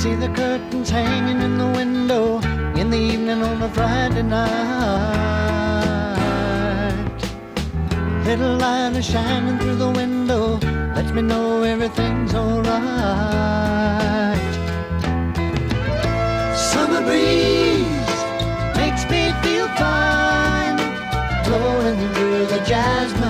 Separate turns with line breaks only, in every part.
See the curtains hanging in the window in the evening on a Friday night. Little light is shining through the window, lets me know everything's alright. Summer breeze makes me feel fine, blowing through the jasmine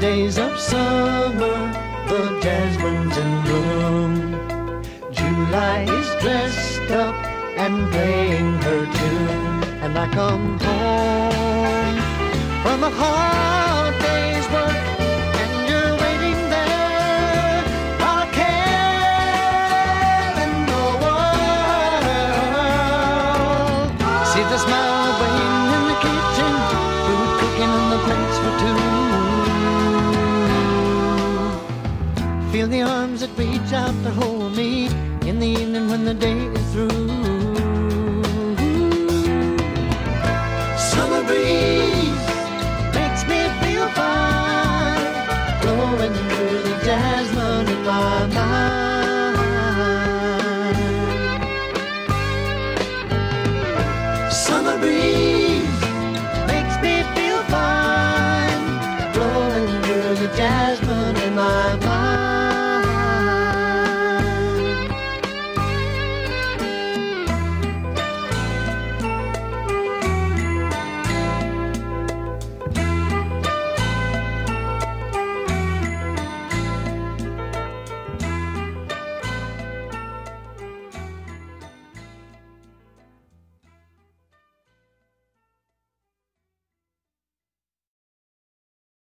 Days of summer, the jasmine's in bloom. July is dressed up and playing her tune, and I come home from a hard in the kitchen, cooking two. Feel the arms that reach out to hold me in the evening when the day is through.